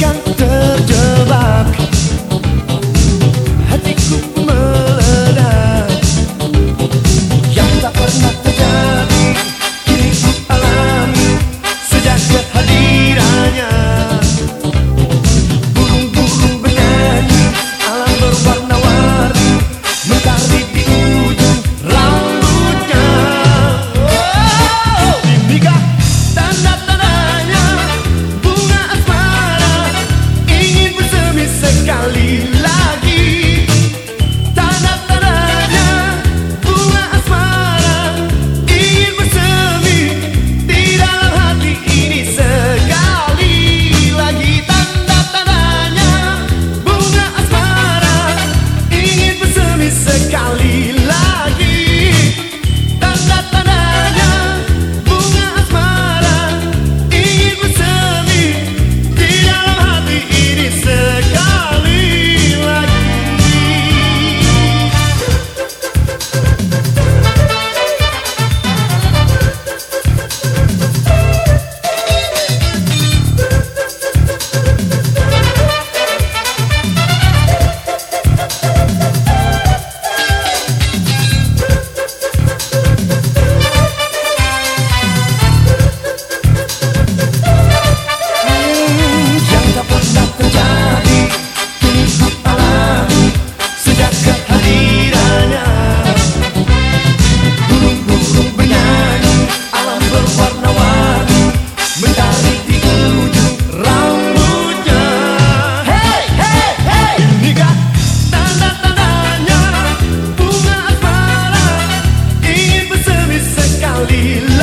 cantar. Galilee.